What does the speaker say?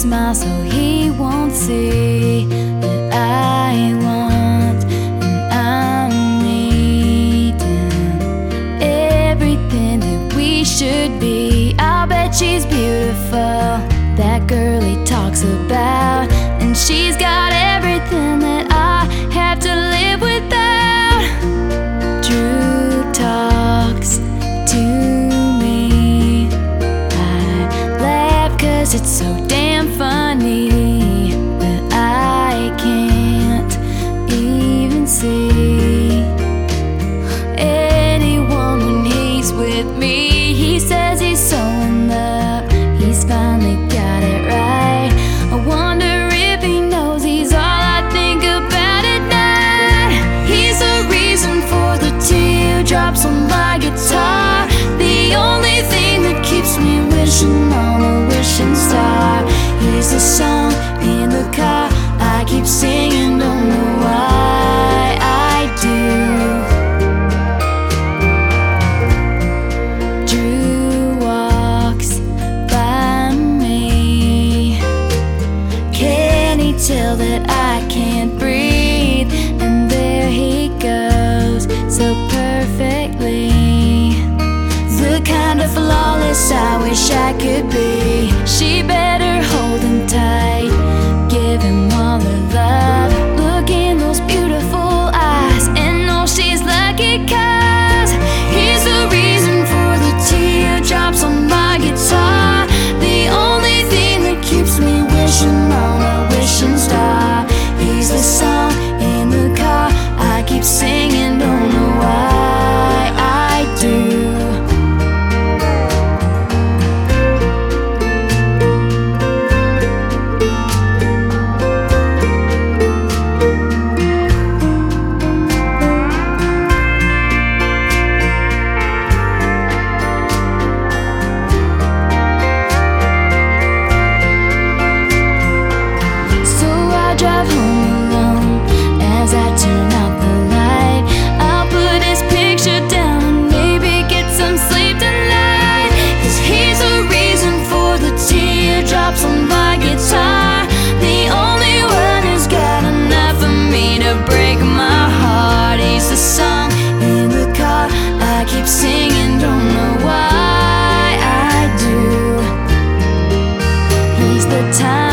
smile so he won't see that I want and I'm needing everything that we should be. I'll bet she's beautiful, that girl he talks about, and she's got everything that I have to live without. Drew talks to me. I laugh cause it's so damn on a wishing star. Here's a song in the car. I keep singing, don't know why I do. Drew walks by me. Can he tell that I can't breathe? And there he goes so perfectly the kind of flawless I wish I could be. She better the time.